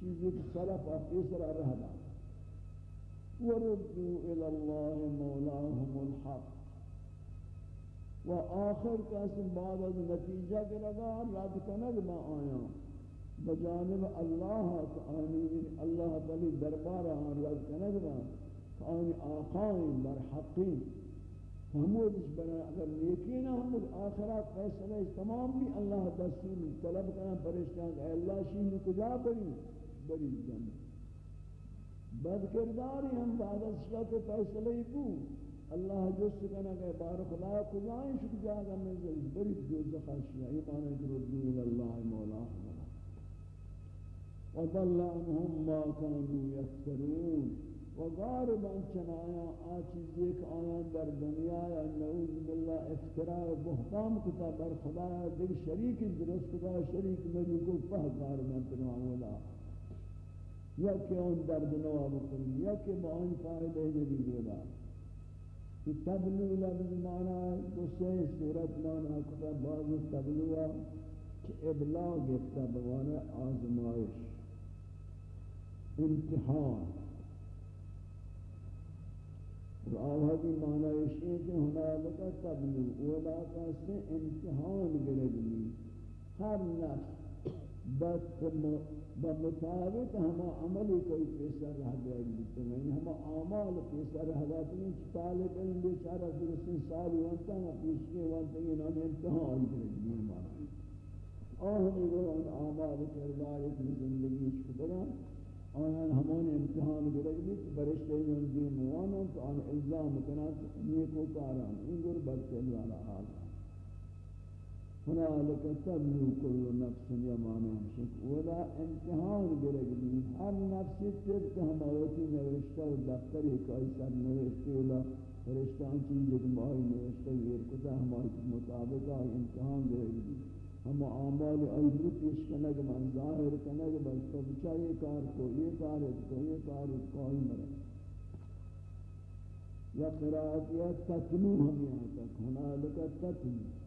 چیزی کی صرف پر تیسرا رہ جاتا وردو الاللہ مولاهم الحق. و آخر قسم بعد از نتیجہ کے لگا رد کنگ ما آیا بجانب اللہ آنی اللہ تعالی دربار آن رد کنگ ما آنی آقائم بر حقیم. محمود اس بنا اگر نیکی نہ ہم آخرات فیصلہ تمام بھی اللہ دستور طلب کرنا پریشان اے اللہ شین کجا بری؟ بری جن بد کرداری ہم بعد از شاہ فیصلہ بو اللہ جس کنا کہ بار خدا کجا ہیں شک جاگا منزل بری دوزخ اشیاء ایمان ردو الاللہ مولا وضل عنهم ما كانوا يفترون و غاربا چنایا آ چیزی آیان در دنیا یا نعوذ باللہ افتراء و بہتام کتا بر خدا دیکھ شریک درست کتا شریک مجھو کو پہ غاربا تنواولا یا کہ ان درد نوا بکنی یا کہ معاین فائدہ جدی بولا کہ تبلو لفظ مانا دو سے صورت مانا کتا، بعض تبلوہ کہ ابلاغ گفتا بوانا آزمائش امتحان. تو آوہ کی معنی ہے کہ ہنالکہ تبلو. اولا کسی امتحان گرگلی ہر نفس بس بمطابق ہما عملی کوئی پیسر رہ گئی تو میں ہما اعمال پیسر رہ جاتے ہیں کہ طالب علم بیچارہ درستی سال وانتا ہے پیش کے وانتا ہے انہوں نے امتحان گرگلی معنی آہنی گو ان اعمال کردار اتنی زندگی شکران آیان یعنی ہمان امتحان گرگ بھی برشتے جن دی موانن تو آن الزام کنات نیکو کاران انگر برتے والا حال. ہنالک تبلو کل نفس یمان ہمشک ولا امتحان گرگ بھی ہر نفس تب کہ ہم نوشتہ و دفتری کائی سر نوشتے ولا فرشتان چیز ایک ماہی نوشتہ ویر کتا ہماری مطابقہ امتحان گرگ بھی ہم اعمال ایدو پیش کنگ من ظاہر کنگ بل تو بچا یہ کار کو یہ کار کو یہ کار کو ہی مرا یا قرآت یا تتلو ہم یہاں تک ہونا لکا تتلو.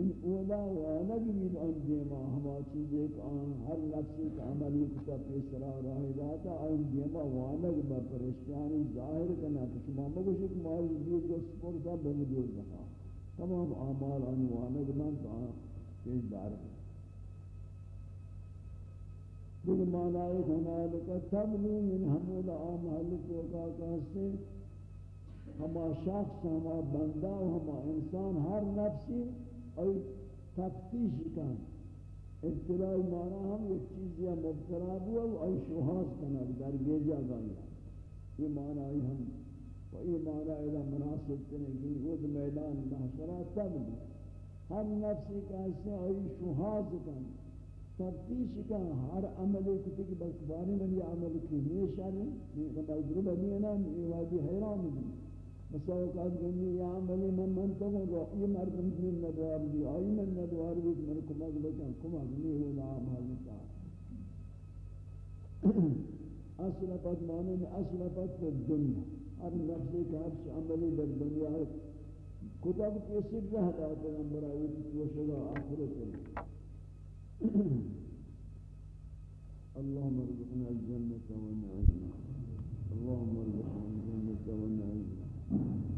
ان اولا وانگ بید ان دیما ہما چیز ایک آن ہر نفسی کا عملی کتا پیسرا راہی داتا ان دیما وانگ با پرشتیانی ظاہر کنا تو شما مگوشک ماہی دید کو سپورتا بمدور رہا تمام اعمال ان وانگ من تو پیش دار ہے دیکھ معنی ہنالکہ تبلو من حمول آم حلق وقا کہستے ہما شخص ہما بندہ ہما انسان ہر نفسی اور تفتیش کن. ابتلائی معنی ہم ایک چیز یا مبتلا ہوا و ای شوحاز کنک در بیجا گایا یہ معنی ہم و یہ معنی اذا مناسب کرنے کی وہ میدان محشرہ تب ہر نفسی کا ایسے آئی شہاز کن. تفتیش کن. ہر عملی کتی کی بس باری من یہ عمل کی نیشہ نہیں یہ مضروب نہیں نا یہ واجی حیران نہیں بس اوقات گنی یہ عملی من من تگو رو. یہ مردم من ندوار دی آئی من ندوار بھی من کمک بکن. کمک نہیں ہو نام حالتا اصل پت معنی اصل پت دنیا. ہر نفسی کا ہر عملی در دنیا ہے کتاب کیسے رہ دا پیغمبر آئی تو شگا آخرت ہے اللهم ارزقنا الجنة والنعيم اللهم ارزقنا الجنة والنعيم you.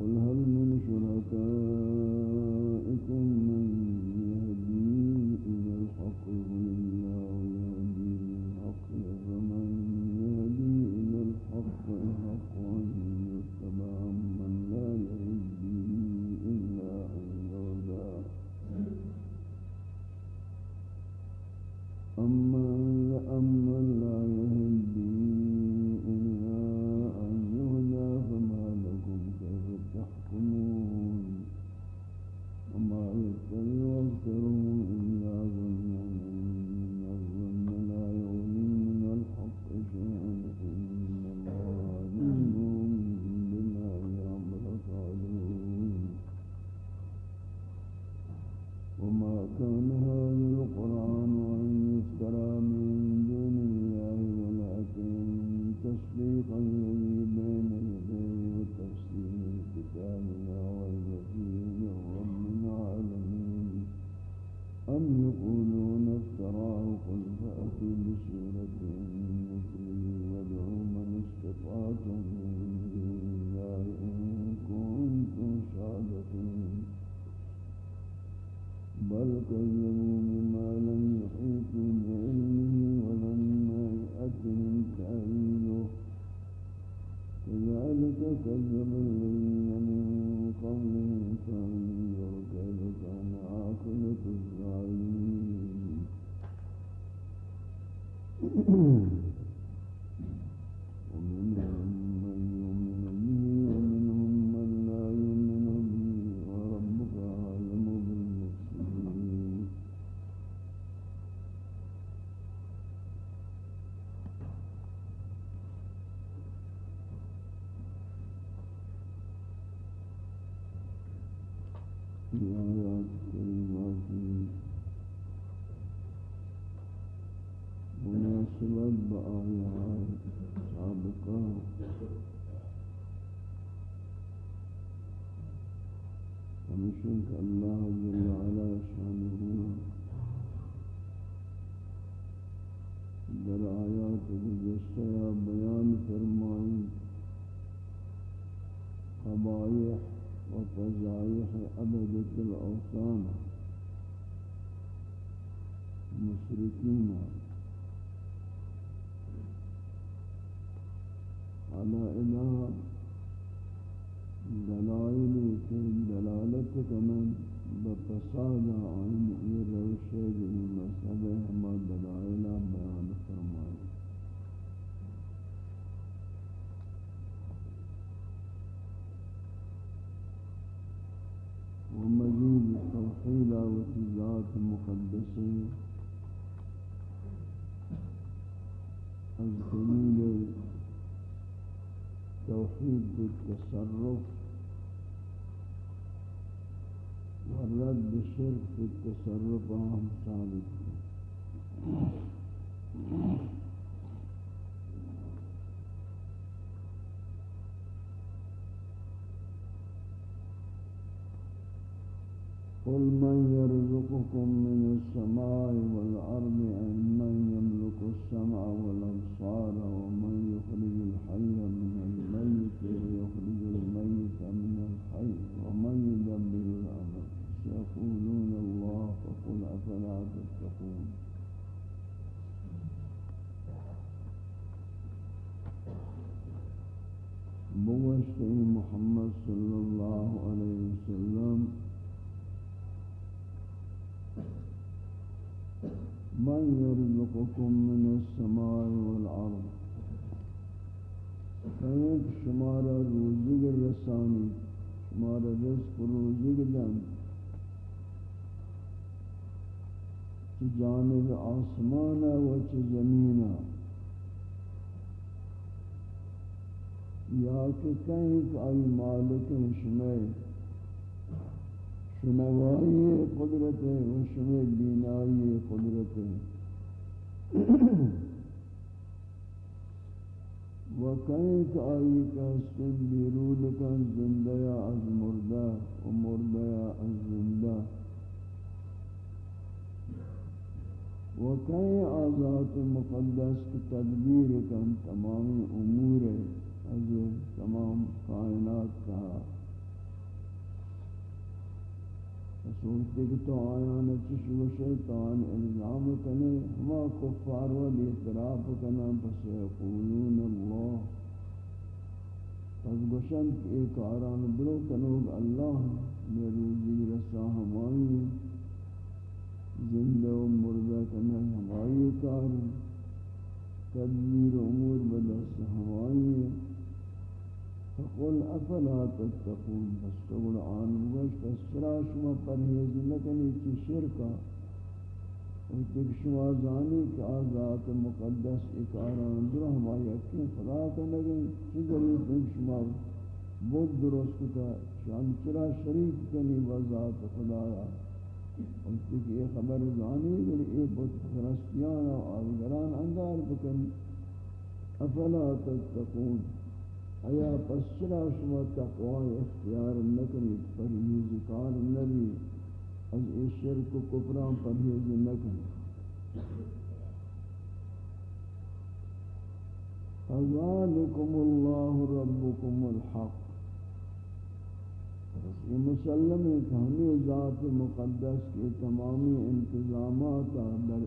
قل هل من شركائكم مناسبت سابقہ ہمشن کہ اللہ جل علا بیان فرمائی قبائح وفضائح عبدة الأوثان. مشركين على إله دلائل دلالت كمن بفساد عن روشه المسألة ما دلائل بيان قیلہ و ذات مقدسہ از دلیل توحید التصرف والرد شرف التصرف هم ثابت قل من يرزقكم من السماء والأرض أم من يملك السمع والأبصار ومن يخرج الحي من الميت ويخرج الميت من الحي ومن يدبر الأمر سيقولون الله فقل أفلا تتقون بوشت محمد صلى الله عليه وسلم من يرزقكم من السماء والأرض. فإنك شمار روزي الرساني شمار رزق روزي الدم جانب آسمان و زمین یا کہ کہیں کہ آئی مالک شمع شنوائی قدرت و شمع بینائی قدرت [clears throat] و کہیں آئی کا سن بیرون کن زندہ از مردہ و مردہ از زندہ وہ کئی آزاد مقدس کی تدبیر کن تمام امور ہے از تمام کائنات کا سوچتے کہ تو آیان چشو شیطان الزام کنے، ہما کفار و اعتراف کنا، پس یقولون اللہ۔ پس گوشن کہ ایک آران برو کنوگ اللہ میں روزی رسا ہمائی زندہ و مردہ کنا ہمائی کار تدبیر امور بدست ہمائی فقل افلا تتقون، بس تقول آن وشت اسرا شما پرہیز لکنی چی شرکا. تک شما زانی کہ آزات مقدس اکاران در ہمائی اکین خدا کا لگن چی دلیل تک شما بود درست کتا؟ شان چرا شریک کنی وزات خدایا؟ ان کی یہ خبر زانی کہ یہ بت پرستیان اور آدگران اندار بکن. افلا تتقون. ایا پسرا شما تقوی اختیار نکنی پرہیز کار نبی از ای شرک و کفران پرہیز نکنی فذلكم الله ربكم الحق. یہ مسلم ہے کہ ہمیں ذات مقدس کے تمامی انتظامات در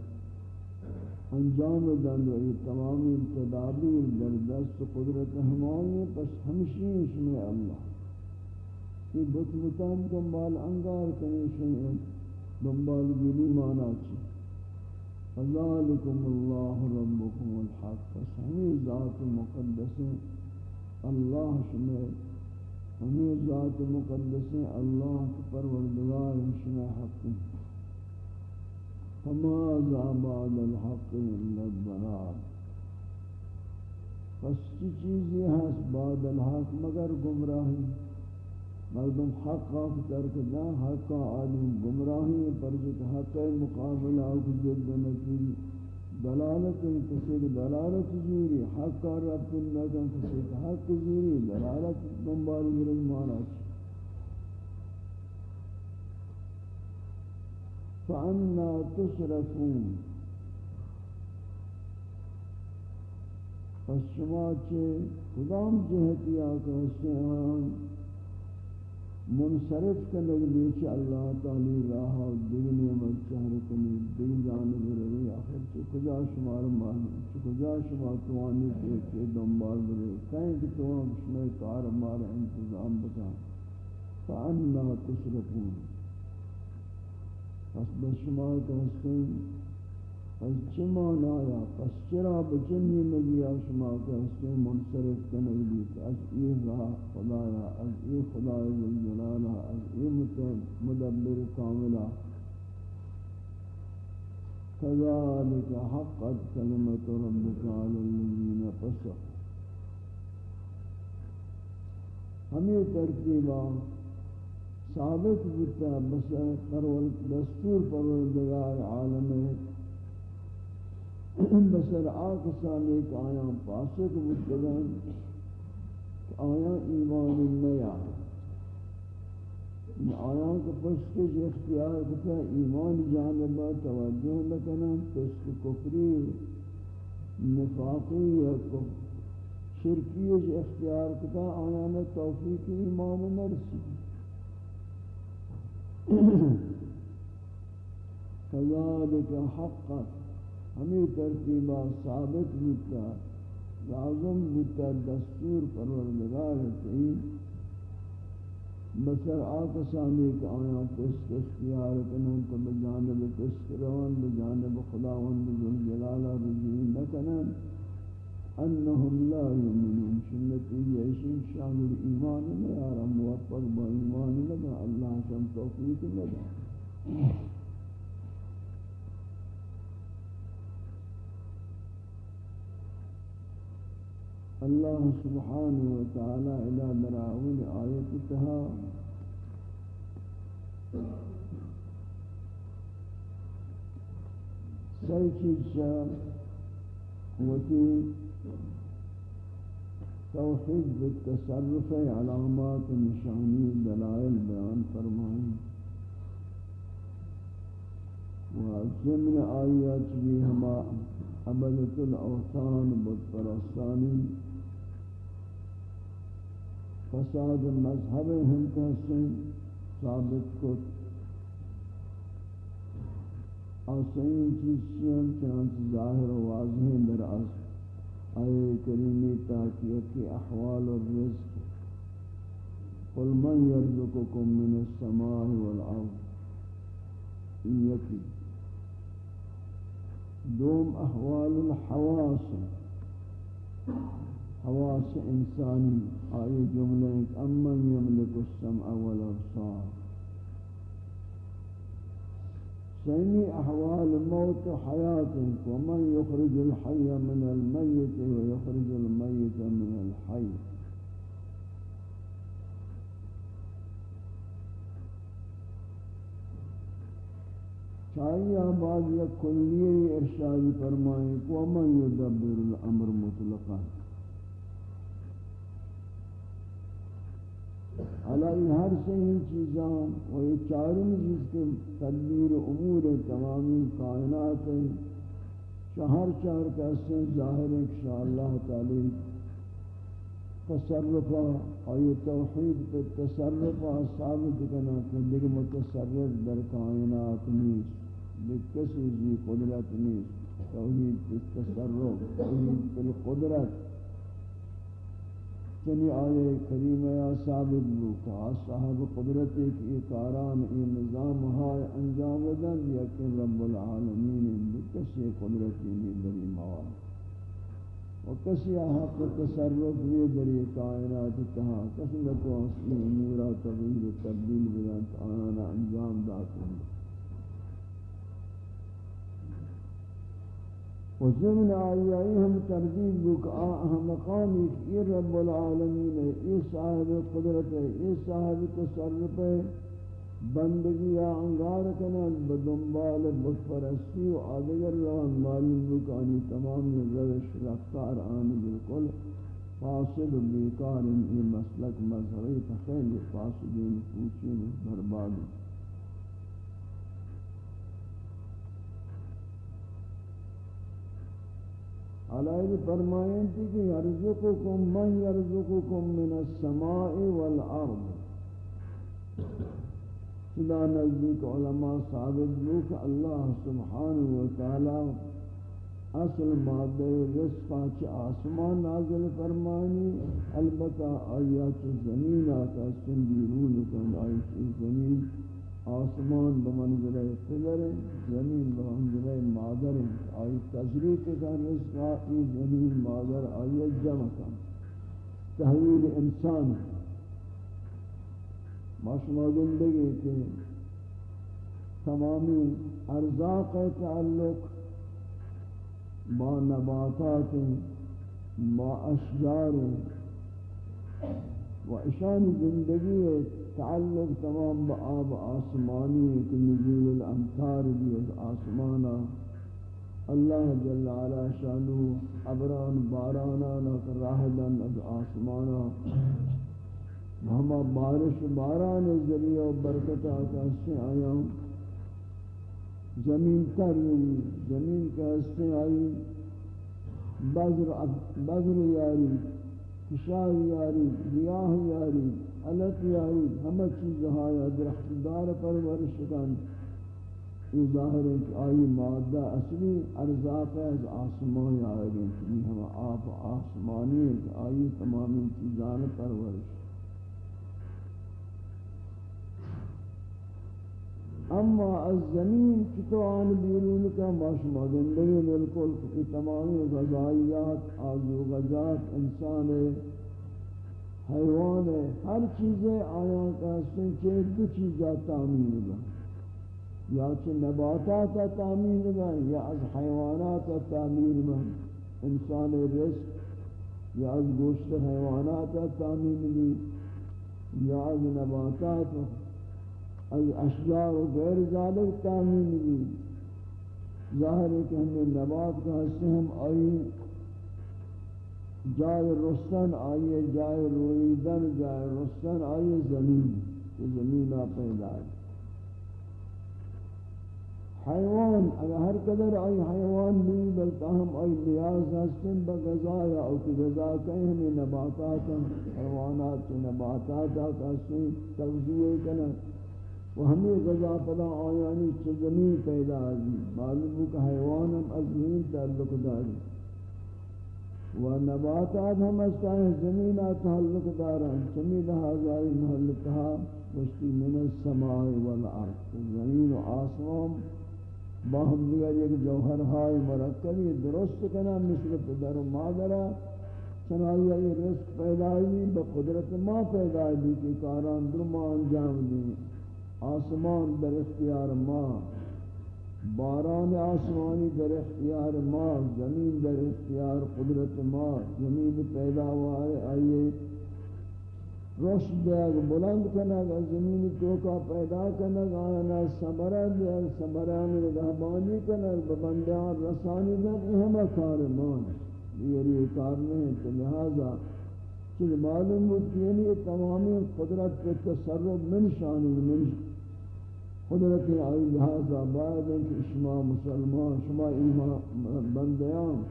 انجام دن و یہ تمامی تدابیر در دست قدرت ہمانی پس ہمشی اسم اللہ یہ بت متان دنبال انگار کنیشن دنبال گلی مانا چی؟ فذالکم اللہ ربکم الحق. پس ہمیں ذات مقدس، اللہ شمع ہمیں ذات مقدس، اللہ پروردگار شما حق. فما بعد الحق الا الضلال پس چی چیزی ہے بعد الحق مگر گمراہی؟ مردم حق آف ترک دا، حق آدم گمراہی پر جت حق مقابلہ کو ضد نکیل دلالت کسی دلالت زوری، حق رب کن نکن کسی حق زوری، دلالت دنبال گرد مانا چی؟ فَأَنَّا تُصْرَفُونَ پس شما چے کدام جہتی آکا سے منصرف کرنے کے اللہ تعالی راہ و دیگ نعمت چہر کنی دیگ جانب روی آخر چی کجا شمار مانا چی کجا شمار توانی کے دنبال روی کہیں کہ تو ہم شمار کار مار انتظام بتا فَأَنَّا تُصْرَفُونَ پس بشما کہستن از چمان آیا پس چرا بچنی مگی شما کہستن منصرف کنگلیت از ای راہ خدایا، از ای خدای ذلجلالہ از ای مدبر کاملہ كذلك حقت كلمة ربك على الذين فسقوا ہمیں ترتیبہ ثابت بتا بس پرول دستور پروردگار عالم بسر آکسان ایک آیاں پاسک بتگان آیاں ایمان نیا آیاں کو پسکش اختیار کتا ایمان جانبا توجہ لکنا پسک کفری، نفاقی یا شرکیش اختیار کتا آیا آیاں توفیق ایمان نرسی۔ [coughs] كذلك حقا ہمیں ترتیبہ ثابت ہوتا لازم ہوتا دستور پروردگار تھی بسر آکسانی کہ آیا تست اختیار کنن تو بجانب تست روان بجانب خداوند ذوالجلالہ رجوع نکنن انہم لا یمنون سنتی یشین شأن الایمان میں آرہ موفق با ایمان لگا. اللہ شأن توفیق لگا. اللہ سبحانہ إلى دراول آیت تہا سی شاہ وتی توحید بالتصرف علامات نشانی دلائل بیان فرمائیں۔ وضمن آیات بھی ہما عبدت الاوثان بدپرستانی فساد مذہب ہم کہسیں ثابت کو آسین چیزیں چنانچہ ظاہر و واضح در آسان آئے کریمی تاکیہ کی احوال الرزق قل من يرزقكم من السماء والعرض ان یکی دوم احوال الحواس۔ حواس انسانی۔ آئے جملے امن یملک السمع والابصار۔ سيني أحوال الموت حياة ومن يخرج الحي من الميت ويخرج الميت من الحي. چاہیے بعض یا کلیہ ارشاد فرمائیں ومن يدبر الامر مطلقا. علائی ہر سے ہی چیزاں و یہ چاروں جس کے تدبیر امور تمامی کائنات ہیں چہر چار کیسے ظاہر ان اللہ تعالی تصرفہ آئی توحید پہ تصرفہ ثابت کرنا کہ دیکھ متصرف در کائنات نیست بکسی جی قدرت نیست. توحید پہ تصرف، توحید پہ قدرت. چنی آئے کریم یا ثابت بوکا صاحب قدرت ایک اکاران ای نظام ہائے انجام دن، یکن رب العالمین کسی قدرتی نہیں دری مواد۔ و کسی حق تصرف یہ دری کائنات تہا قسمت و اصلی امورا تغییر تبدیل بلند آنا انجام داتا و ضمن آیائی ہم تردید بک آہم مقامی ای رب العالمین ہے، ای صاحب قدرت ہے، ای صاحب تصرف ہے، بندگی انگار کنن بدنبال بخفرستی و آدگر روان معلوم بکانی تمام روش رفتار آن بالکل فاسد و بیکار ای مسلک مذہبی تخیل فاسدین پوچین بربادی علیہ فرمائیں تھی کہ یرزقکم من یرزقکم من السماء والارض۔ خدا نزدیک علماء ثابت لو کہ اللہ سبحانہ وتعالی اصل مادہ رزق چ آسمان نازل فرمانی البتہ آیات زمین آتا سن بیرون کن آیات زمین۔ آسمان بمنزل قدر زمین بمنزل مادر. آئی تجریق کا رزق زمین مادر، آئی جمع کا تحویل انسان. ماشما زندگی کے تمامی ارزاق تعلق با نباتات، با اشجار و اشان زندگی ہے تعلق تمام با آب آسمانی کہ نزول الامتار بھی از آسمانا۔ اللہ جل علا شانو عبران بارانا نک راہدن از آسمانا۔ ہما بارش باران ذریعہ و برکتہ کا سے آیا۔ زمین تر زمین کا سے آئی۔ بذر بذر یاری کشار یاری، ریاح یاری۔ علت یاری ہمہ چیز ہایا درخت دار پرورش کن یہ ظاہر ہے کہ آئی مادہ اصلی ارزاق ہے از آسمان آئے گئے کہ ہم آپ آسمانی ہے کہ آئی تمامی چیزان پرورش. اما از زمین کی تو آن بیرون کا ماشما زندگی بالکل کی تمامی غذائیات آزو غذات، انسان حیوان ہے ہر چیزیں آیا کا سنچے دو چیزا تعمیر با یا چھ نباتات تعمیر با یا از حیوانات تعمیر با انسان رزق، یا از گوشت حیوانات تعمیر بھی یا از نباتات از اشجار و غیر ذالک تعمیر بھی ظاہر ہے کہ ہمیں نبات کا حصہ ہم آئی جائے رستن، آئیے جائے رویدن، جائے رستن، آئیے زمین کہ زمین پیدا ہے حیوان، اگر ہر قدر آئی حیوان نہیں بلتا ہم آئی لیاز ہستن بغذایا او کہ غذا کہیں ہمیں نباتات حیوانات سے نباتات ہستن تغذیہ کرنا و ہمیں غذا پدا آیانی چھ زمین پیدا آجی معلوم کہ حیوان ہم از زمین تعلق داری۔ و نباتات ہم از تاہیں زمین تعلق داران چمی لہذائی محلتہا وشتی من السماع والعرض زمین و آسمان باہم دیگر ایک جوہر ہائی مرکبی درست کنا مثل پدر و مادرہ چنائی یہ رزق پیدا ہوئی بقدرت ما پیدا ہوئی کہ کاران در ما انجام دیں، آسمان در اختیار ما باران آسمانی در اختیار ما، زمین در اختیار قدرت ما، زمین پیداوار آئیے روشن دیگ بلند کنگ، زمین توکا پیدا کنگ آنا سمرہ دیگ سمران رہبانی کنگ ببندیان رسانی دیگ ہمیں کار مان یہ کار نہیں تو لہذا چیز معلوم ہوتی یعنی ہے تمامی قدرت کے تصرف من شانی من شانی قدرت آئی لہذا بعد ہے کہ شما مسلمان، شما ایمان بندیان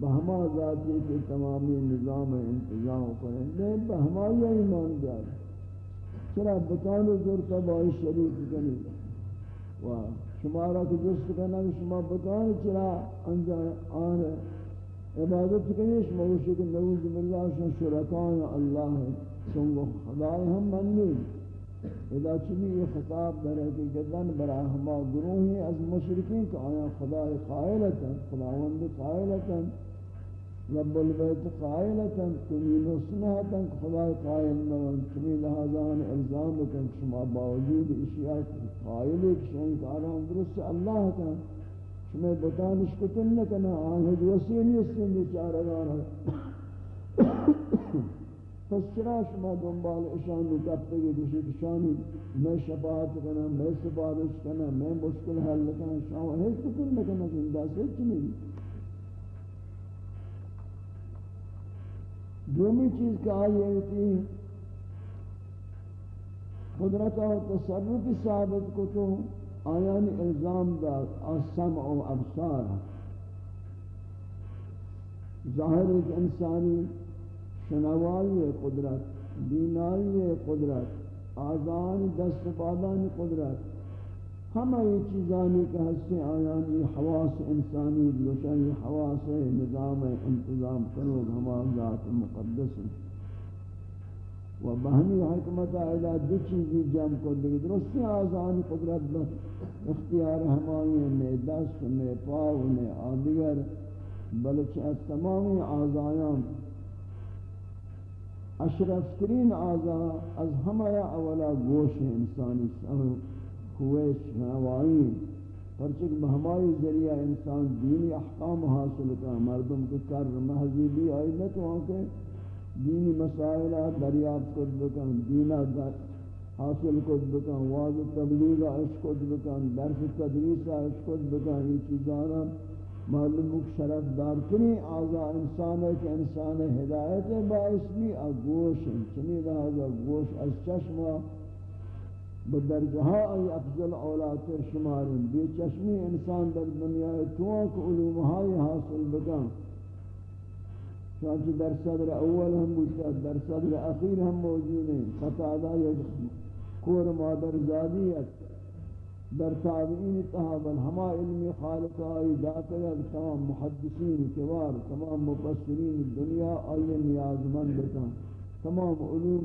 بہما ذاتی کے تمامی نظام انتظام کریں نہیں بہما یہ ایمان دیار چرا؟ بطان زورتا بائی شریف کنی و شما را کہ جست کرنا کہ شما بطان چرا انجا آن عبادت کنی شما وشک نعوذ باللہ شما شرکان اللہ سنگو خدای ہم منی اذا چلی یہ خطاب در حقیقتاً برا ہما گروہی از مشرکین کہ آیا خدا قائلتا خداوند قائلتا رب البیت قائلتا کمی نسنہتا خدا قائل نوان کمی لہذان الزام کن شما باوجود اشیاء قائلی کشن کاران درست اللہ کن، شما بتانش کتن نکنا آنہد وسیع نیستن بیچارگان پس چرا شما دنبال اشان رو کبتے گی دوشی کشانی میں شفاعت کنا میں سفارش کنا میں مشکل حل کنا شما ہیچ کتن نکنا زندہ سے چنی دومی چیز کہ آئی ہے کہ قدرت و تصرف ثابت کو تو آیان الزام دار السمع و ابصار. ظاہر ایک انسانی شنوائی قدرت، بینائی قدرت، آزان دست پادان قدرت۔ ہمہ یہ چیزانی کہ حصے آیانی حواس انسانی بلوشانی حواس نظام انتظام کرو ہما ذات مقدس و بہمی حکمت آئیدہ دو چیزی جمع کو دیکھ درستی آزان قدرت بس اختیار ہمائی میں دست میں پاو میں آدگر، بلکہ از تمامی اشرف ترین آزا از ہمایا اولا گوش انسانی خوش ہوائی پرچک بہمائی ذریعہ انسان دینی احکام حاصل کا مردم کو کر محضیبی آئی تو آنکہ دینی مسائلہ دریافت کد بکن دینہ حاصل کد بکن واض تبلیغ عشق کد بکن، درس تدریس عشق کد بکن یہ چیزانا معلوم شرف دارتنی آزا انسان ہے کہ انسان ہدایت ہے باعث بھی گوش چنی لہذا گوش از چشمہ بدرجہا ای افضل اولاد شمار بے چشمی انسان در دنیا توک علومہائی حاصل بکن. چانچہ در صدر اول ہم بودتا در صدر اخیر ہم موجود ہیں قطعہ یک کور مادر زادیت در تابعین تحابل ہما علمی خالق آئی داتا تمام محدثین کبار، تمام مفسرین دنیا آئی نیازمند تمام علوم